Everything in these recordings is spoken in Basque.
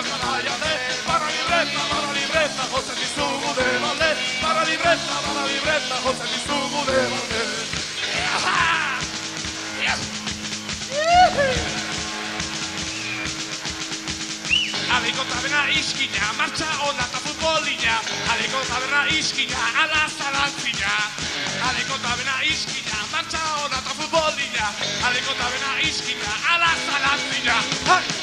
Barra libreta, barra libreta, jotzen dizugu de Barra libreta, barra libreta, jotzen dizugu de balde Aliko taberna iskina, martxa ona eta futbolina Aliko taberna iskina, ala zalantzina Aliko taberna iskina, martxa ona eta futbolina Aliko taberna iskina, ala zalantzina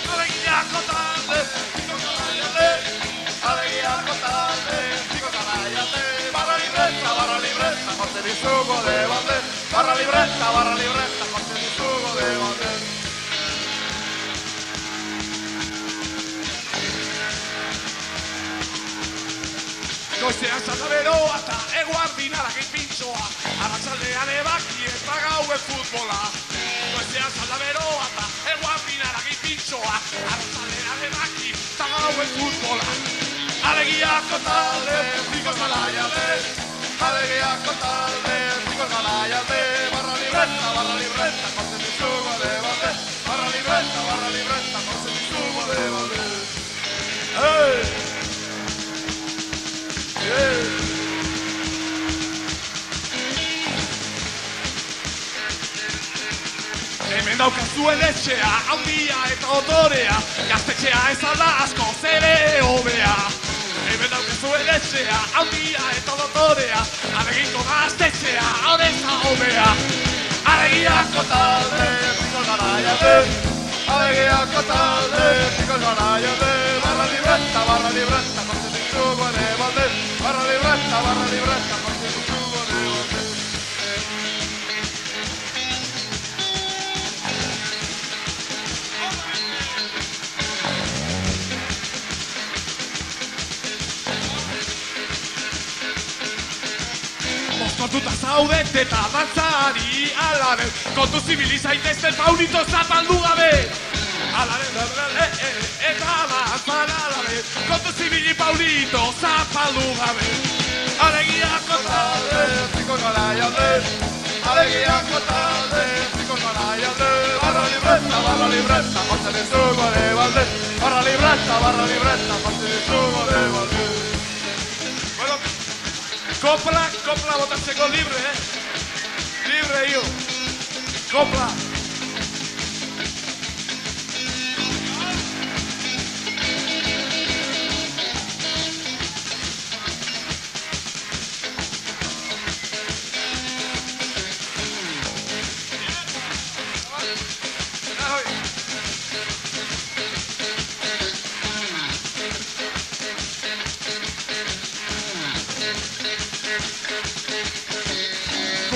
Goizean zata beroa eta eguardinara gehi pintxoa Arratzaldean ebaki eta gauen futbola. Goizean zata beroa eta eguardinara gehi pintxoa Arratzaldean ebaki eta gauen futbola. Alegiako talde, piko galaia de. Alegiako talde, piko galaia de. Barra libreta, barra libreta, daukazuen etxea, handia eta odorea Gaztetxea ez alda asko zere hobea. Hemen daukazuen etxea, handia eta odorea Alegiko gaztetxea, horreza hobea. Alegiako talde, piko de Alegiako talde, piko Mozkortuta zaudet eta dantzari alaren Kontu zibilizaitezten paunito zapaldu gabe. Alaren, alaren, e, e, eta dantzan alaren Kontu zibili paunito zapaldu gabe. Alegiako talde, piko garaia de Alegiako talde, piko garaia de Barra libreta, barra libreta, jorte dizugo de balde. Barra libreta, barra libreta, dizugo de balde. Bueno, Copla, copla, botaste con libre, eh. Libre, yo, Copla.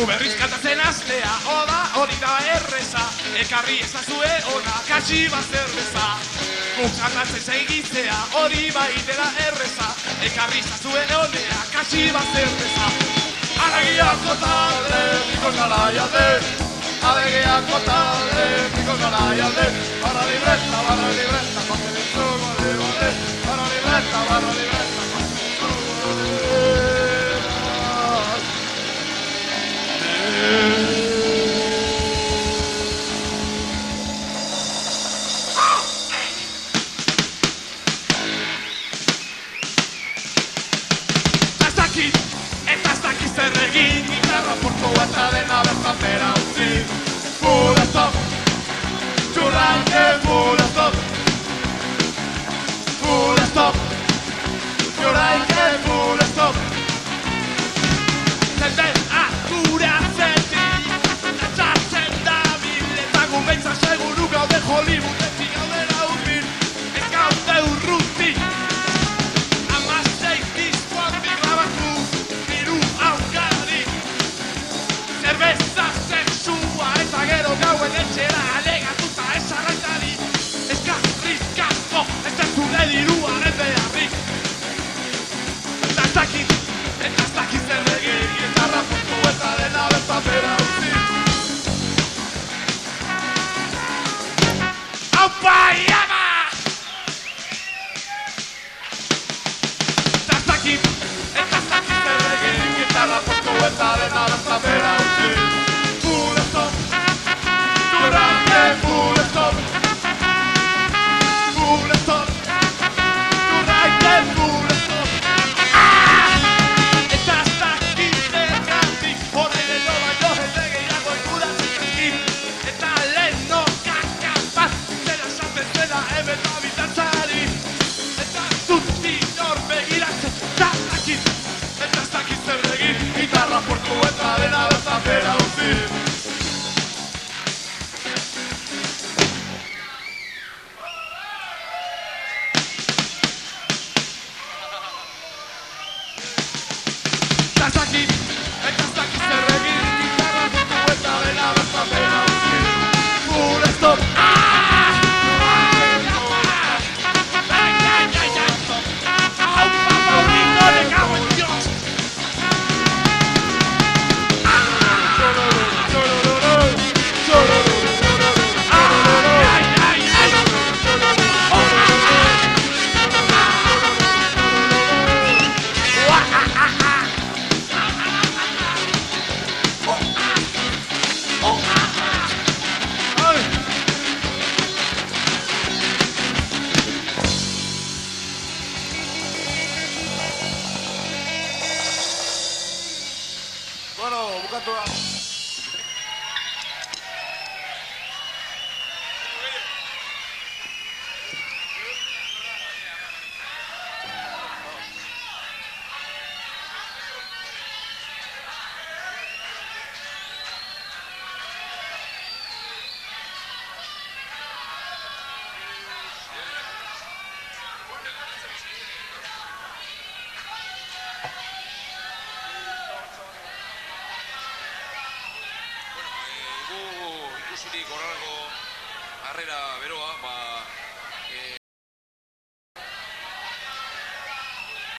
Gu astea, oda hori da erreza. Ekarri ezazue ona katxi bat zerbeza Guk hori bai dela erreza. Ekarri ezazue onea katxi bat zerbeza Alegiako talde, piko garaia de. Alegiako talde, piko garaia de. Barra libreta, barra libreta, dizugo de balde Barra libreta, barra libreta, dakit, eta ez dakit zer egin Gitarra portu eta dena bertan bera utzi Full stop. Txurranke full stop. Full stop na nossa beira. live. を僕は horrelako harrera beroa, ba,